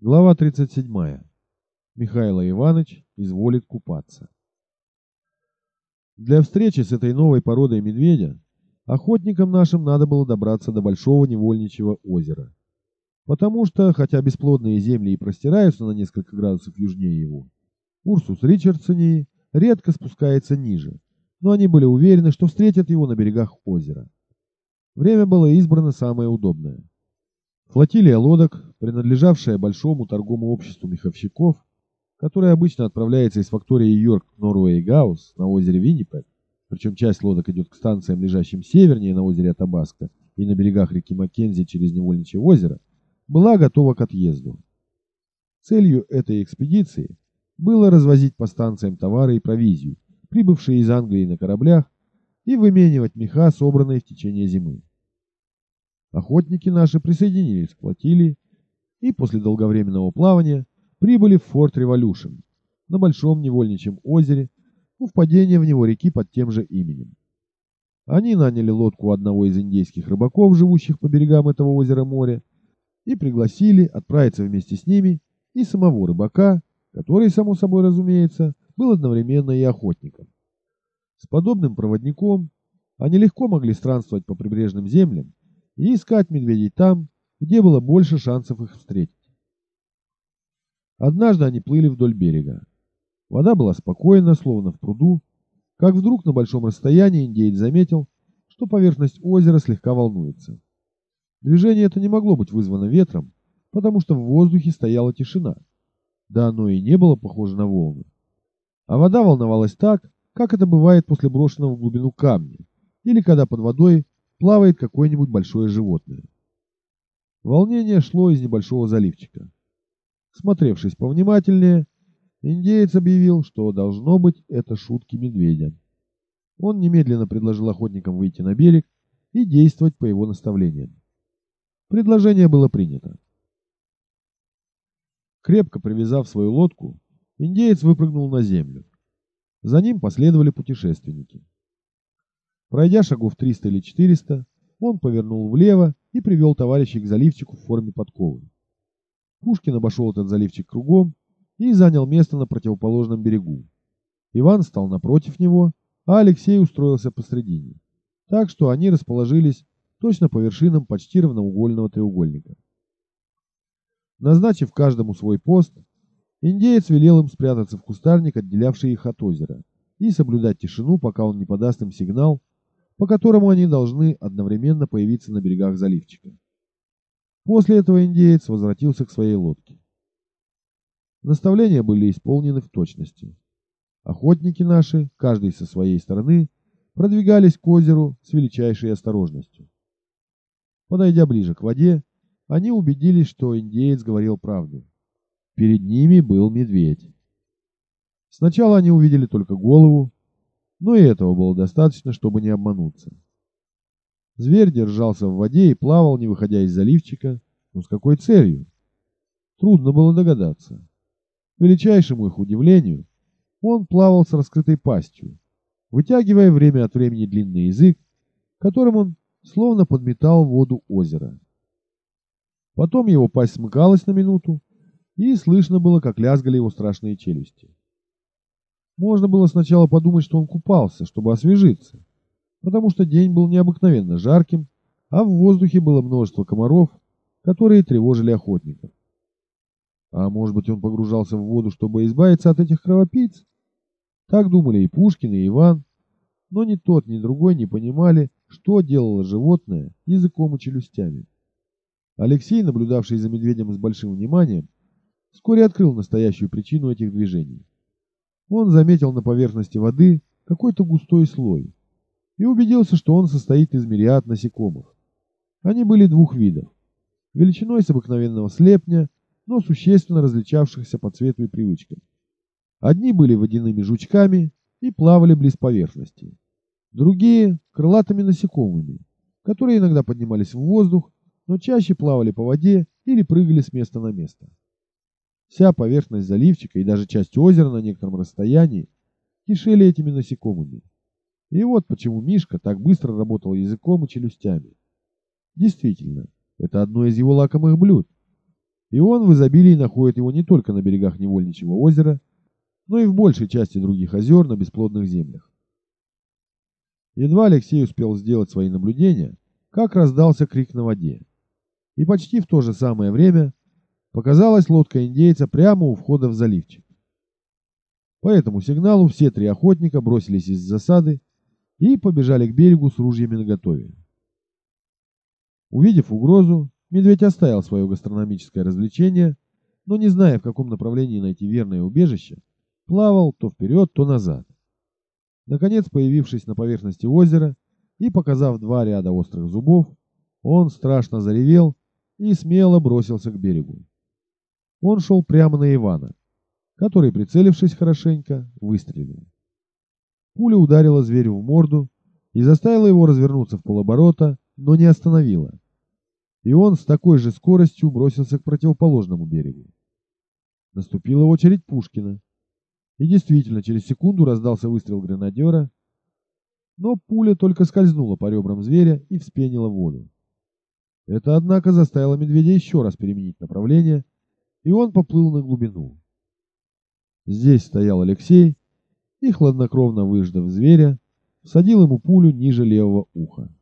Глава 37. Михаил Иванович изволит купаться. Для встречи с этой новой породой медведя охотникам нашим надо было добраться до Большого Невольничьего озера. Потому что, хотя бесплодные земли и простираются на несколько градусов южнее его, Урсус Ричардсони редко спускается ниже, но они были уверены, что встретят его на берегах озера. Время было избрано самое удобное. Флотилия лодок, принадлежавшая большому торговому обществу меховщиков, которое обычно отправляется из фактории Йорк Норвей Гаус на озере Виннипек, причем часть лодок идет к станциям, лежащим севернее на озере Атабаско и на берегах реки Маккензи через Невольничье озеро, была готова к отъезду. Целью этой экспедиции было развозить по станциям товары и провизию, прибывшие из Англии на кораблях, и выменивать меха, собранные в течение зимы. Охотники наши присоединились к флотилии и после долговременного плавания прибыли в Форт Революшн на Большом Невольничьем озере у впадения в него реки под тем же именем. Они наняли лодку одного из индейских рыбаков, живущих по берегам этого озера моря, и пригласили отправиться вместе с ними и самого рыбака, который, само собой разумеется, был одновременно и охотником. С подобным проводником они легко могли странствовать по прибрежным землям и искать медведей там, где было больше шансов их встретить. Однажды они плыли вдоль берега. Вода была спокойна, словно в пруду, как вдруг на большом расстоянии индеец заметил, что поверхность озера слегка волнуется. Движение это не могло быть вызвано ветром, потому что в воздухе стояла тишина. Да оно и не было похоже на волны. А вода волновалась так, как это бывает после брошенного в глубину камня, или когда под водой плавает какое-нибудь большое животное. Волнение шло из небольшого заливчика. Смотревшись повнимательнее, индеец объявил, что должно быть это шутки медведя. Он немедленно предложил охотникам выйти на берег и действовать по его наставлениям. Предложение было принято. Крепко привязав свою лодку, индеец выпрыгнул на землю. За ним последовали путешественники. Пройдя шагов 300 или 400, он повернул влево и привел товарищей к заливчику в форме подковы. Пушкин обошел этот заливчик кругом и занял место на противоположном берегу. Иван стал напротив него, а Алексей устроился посредине. Так что они расположились точно по вершинам почти равноугольного треугольника. Назначив каждому свой пост, индеец велел им спрятаться в кустарник, отделявший их от озера, и соблюдать тишину, пока он не подаст им сигнал, по которому они должны одновременно появиться на берегах заливчика. После этого индеец возвратился к своей лодке. Наставления были исполнены в точности. Охотники наши, каждый со своей стороны, продвигались к озеру с величайшей осторожностью. Подойдя ближе к воде, они убедились, что индеец говорил правду. Перед ними был медведь. Сначала они увидели только голову, но и этого было достаточно, чтобы не обмануться. Зверь держался в воде и плавал, не выходя из заливчика, но с какой целью? Трудно было догадаться. К величайшему их удивлению, он плавал с раскрытой пастью, вытягивая время от времени длинный язык, которым он словно подметал воду озера. Потом его пасть смыкалась на минуту, и слышно было, как лязгали его страшные челюсти. Можно было сначала подумать, что он купался, чтобы освежиться, потому что день был необыкновенно жарким, а в воздухе было множество комаров, которые тревожили охотников. А может быть, он погружался в воду, чтобы избавиться от этих кровопийц? Так думали и Пушкин, и Иван, но ни тот, ни другой не понимали, что делало животное языком и челюстями. Алексей, наблюдавший за медведем с большим вниманием, вскоре открыл настоящую причину этих движений. Он заметил на поверхности воды какой-то густой слой и убедился, что он состоит из мириад насекомых. Они были двух видов. Величиной с обыкновенного слепня, но существенно различавшихся по цвету и привычкам. Одни были водяными жучками и плавали близ поверхности. Другие – крылатыми насекомыми, которые иногда поднимались в воздух, но чаще плавали по воде или прыгали с места на место. Вся поверхность заливчика и даже часть озера на некотором расстоянии кишели этими насекомыми. И вот почему Мишка так быстро работал языком и челюстями. Действительно, это одно из его лакомых блюд. И он в изобилии находит его не только на берегах Невольничьего озера, но и в большей части других озер на бесплодных землях. Едва Алексей успел сделать свои наблюдения, как раздался крик на воде. И почти в то же самое время показалась лодка индейца прямо у входа в заливчик. По этому сигналу все три охотника бросились из засады и побежали к берегу с ружьями наготове. Увидев угрозу, медведь оставил свое гастрономическое развлечение, но не зная, в каком направлении найти верное убежище, плавал то вперед, то назад. Наконец, появившись на поверхности озера и показав два ряда острых зубов, он страшно заревел и смело бросился к берегу. Он шел прямо на Ивана, который, прицелившись хорошенько, выстрелил. Пуля ударила зверю в морду и заставила его развернуться в полоборота, но не остановила. И он с такой же скоростью бросился к противоположному берегу. Наступила очередь Пушкина. И действительно, через секунду раздался выстрел гренадера, но пуля только скользнула по ребрам зверя и вспенила воду. Это, однако, заставило медведя еще раз переменить направление, и он поплыл на глубину. Здесь стоял Алексей и, хладнокровно выждав зверя, всадил ему пулю ниже левого уха.